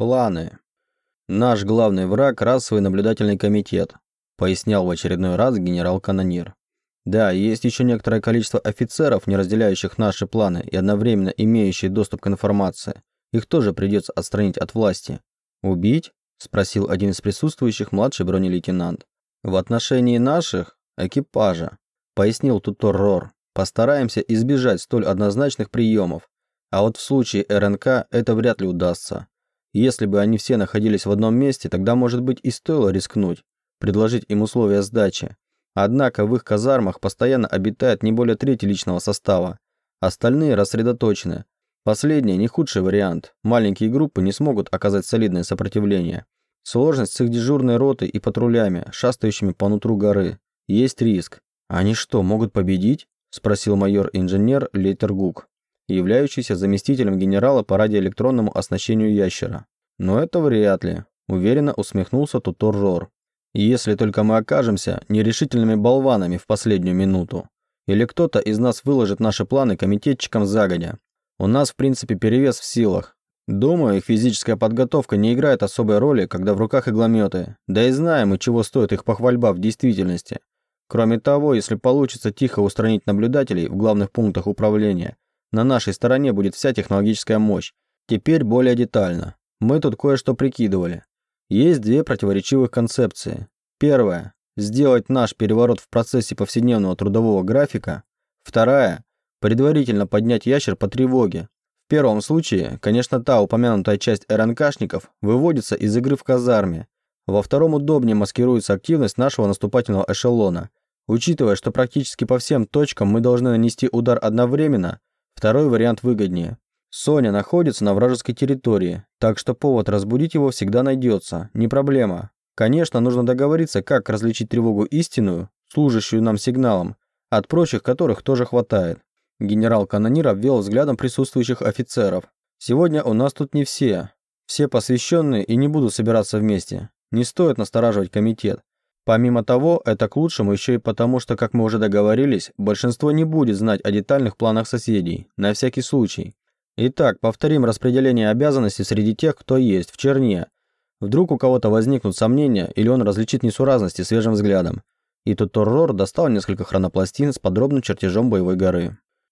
Планы. Наш главный враг – расовый наблюдательный комитет, пояснял в очередной раз генерал-канонир. Да, есть еще некоторое количество офицеров, не разделяющих наши планы и одновременно имеющие доступ к информации. Их тоже придется отстранить от власти. Убить? Спросил один из присутствующих младший бронелейтенант. В отношении наших – экипажа, пояснил Тутор Рор. Постараемся избежать столь однозначных приемов. А вот в случае РНК это вряд ли удастся. Если бы они все находились в одном месте, тогда, может быть, и стоило рискнуть, предложить им условия сдачи. Однако в их казармах постоянно обитает не более трети личного состава. Остальные рассредоточены. Последний не худший вариант. Маленькие группы не смогут оказать солидное сопротивление. Сложность с их дежурной ротой и патрулями, шастающими по нутру горы. Есть риск. Они что, могут победить? Спросил майор-инженер Лейтергук являющийся заместителем генерала по радиоэлектронному оснащению ящера. Но это вряд ли, уверенно усмехнулся Тутор Рор. Если только мы окажемся нерешительными болванами в последнюю минуту. Или кто-то из нас выложит наши планы комитетчикам загодя. У нас, в принципе, перевес в силах. Думаю, их физическая подготовка не играет особой роли, когда в руках иглометы. Да и знаем мы, чего стоит их похвальба в действительности. Кроме того, если получится тихо устранить наблюдателей в главных пунктах управления, на нашей стороне будет вся технологическая мощь. Теперь более детально. Мы тут кое-что прикидывали. Есть две противоречивых концепции. Первая – сделать наш переворот в процессе повседневного трудового графика. Вторая – предварительно поднять ящер по тревоге. В первом случае, конечно, та упомянутая часть РНКшников выводится из игры в казарме. Во втором удобнее маскируется активность нашего наступательного эшелона. Учитывая, что практически по всем точкам мы должны нанести удар одновременно, Второй вариант выгоднее. Соня находится на вражеской территории, так что повод разбудить его всегда найдется, не проблема. Конечно, нужно договориться, как различить тревогу истинную, служащую нам сигналом, от прочих которых тоже хватает. Генерал-канонир обвел взглядом присутствующих офицеров. «Сегодня у нас тут не все. Все посвященные и не будут собираться вместе. Не стоит настораживать комитет. Помимо того, это к лучшему еще и потому, что, как мы уже договорились, большинство не будет знать о детальных планах соседей, на всякий случай. Итак, повторим распределение обязанностей среди тех, кто есть, в черне. Вдруг у кого-то возникнут сомнения, или он различит несуразности свежим взглядом. И тут Торрор достал несколько хронопластин с подробным чертежом боевой горы.